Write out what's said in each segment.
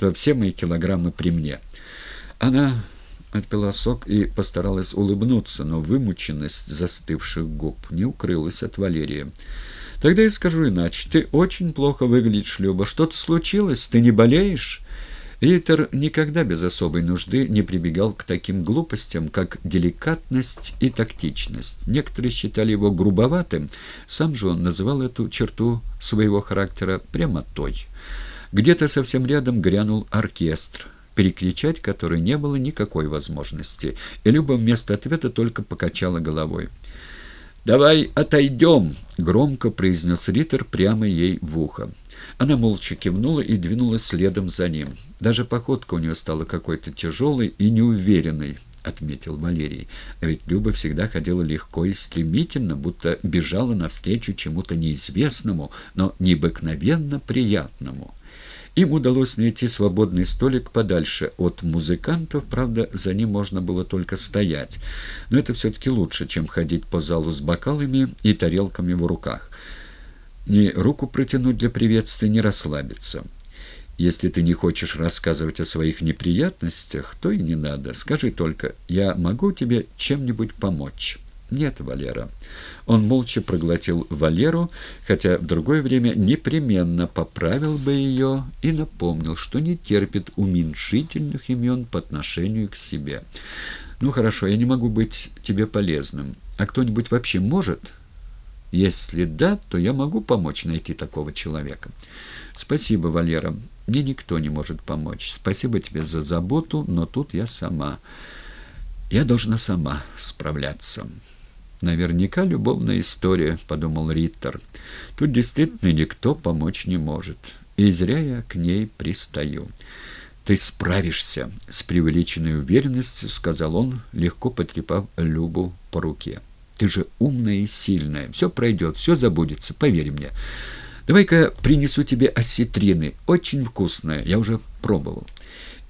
что все мои килограммы при мне. Она отпила сок и постаралась улыбнуться, но вымученность застывших губ не укрылась от Валерия. «Тогда я скажу иначе. Ты очень плохо выглядишь, Люба. Что-то случилось? Ты не болеешь?» Ритер никогда без особой нужды не прибегал к таким глупостям, как деликатность и тактичность. Некоторые считали его грубоватым, сам же он называл эту черту своего характера прямотой. Где-то совсем рядом грянул оркестр, перекричать который не было никакой возможности, и Люба вместо ответа только покачала головой. «Давай отойдем!» — громко произнес Риттер прямо ей в ухо. Она молча кивнула и двинулась следом за ним. Даже походка у нее стала какой-то тяжелой и неуверенной, — отметил Валерий. А ведь Люба всегда ходила легко и стремительно, будто бежала навстречу чему-то неизвестному, но необыкновенно приятному. Им удалось найти свободный столик подальше от музыкантов, правда, за ним можно было только стоять. Но это все-таки лучше, чем ходить по залу с бокалами и тарелками в руках. Ни руку протянуть для приветствия, не расслабиться. Если ты не хочешь рассказывать о своих неприятностях, то и не надо. Скажи только, я могу тебе чем-нибудь помочь». «Нет, Валера». Он молча проглотил Валеру, хотя в другое время непременно поправил бы ее и напомнил, что не терпит уменьшительных имен по отношению к себе. «Ну хорошо, я не могу быть тебе полезным. А кто-нибудь вообще может?» «Если да, то я могу помочь найти такого человека». «Спасибо, Валера. Мне никто не может помочь. Спасибо тебе за заботу, но тут я сама. Я должна сама справляться». «Наверняка любовная история», — подумал Риттер. «Тут действительно никто помочь не может, и зря я к ней пристаю». «Ты справишься», — с преувеличенной уверенностью сказал он, легко потрепав Любу по руке. «Ты же умная и сильная. Все пройдет, все забудется, поверь мне. Давай-ка принесу тебе осетрины. Очень вкусная, я уже пробовал».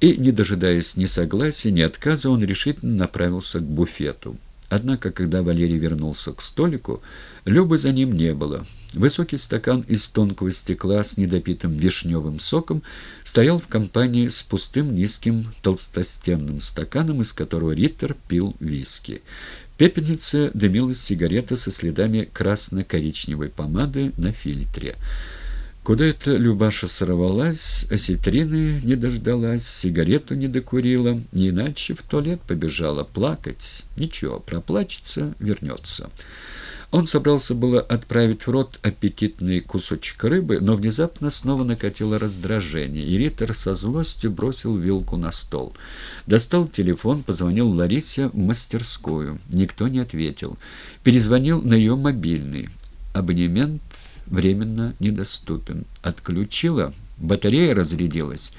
И, не дожидаясь ни согласия, ни отказа, он решительно направился к буфету. Однако, когда Валерий вернулся к столику, Любы за ним не было. Высокий стакан из тонкого стекла с недопитым вишневым соком стоял в компании с пустым низким толстостенным стаканом, из которого Риттер пил виски. В пепельнице дымилась сигарета со следами красно-коричневой помады на фильтре. Куда это Любаша сорвалась, осетрины не дождалась, сигарету не докурила, не иначе в туалет побежала плакать. Ничего, проплачется, вернется. Он собрался было отправить в рот аппетитный кусочек рыбы, но внезапно снова накатило раздражение, и Риттер со злостью бросил вилку на стол. Достал телефон, позвонил Ларисе в мастерскую. Никто не ответил. Перезвонил на ее мобильный. Абонемент временно недоступен. Отключила, батарея разрядилась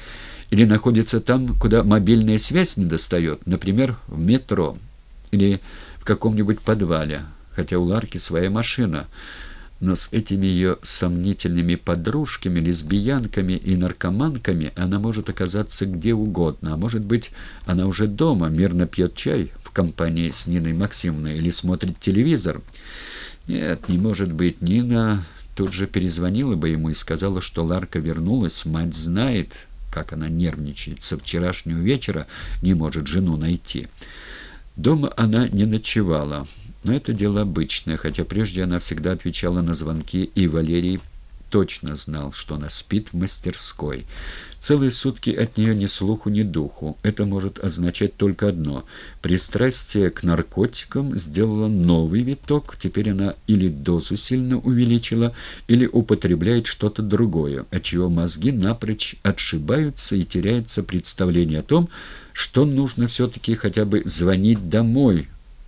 или находится там, куда мобильная связь не достает, например, в метро или в каком-нибудь подвале, хотя у Ларки своя машина, но с этими ее сомнительными подружками, лесбиянками и наркоманками она может оказаться где угодно, а может быть, она уже дома, мирно пьет чай в компании с Ниной Максимовной или смотрит телевизор. Нет, не может быть, Нина тут же перезвонила бы ему и сказала, что Ларка вернулась, мать знает, как она нервничает, со вчерашнего вечера не может жену найти. Дома она не ночевала, но это дело обычное, хотя прежде она всегда отвечала на звонки, и Валерий точно знал, что она спит в мастерской. Целые сутки от нее ни слуху, ни духу. Это может означать только одно. Пристрастие к наркотикам сделало новый виток. Теперь она или дозу сильно увеличила, или употребляет что-то другое, от чего мозги напрочь отшибаются и теряется представление о том, что нужно все-таки хотя бы звонить домой,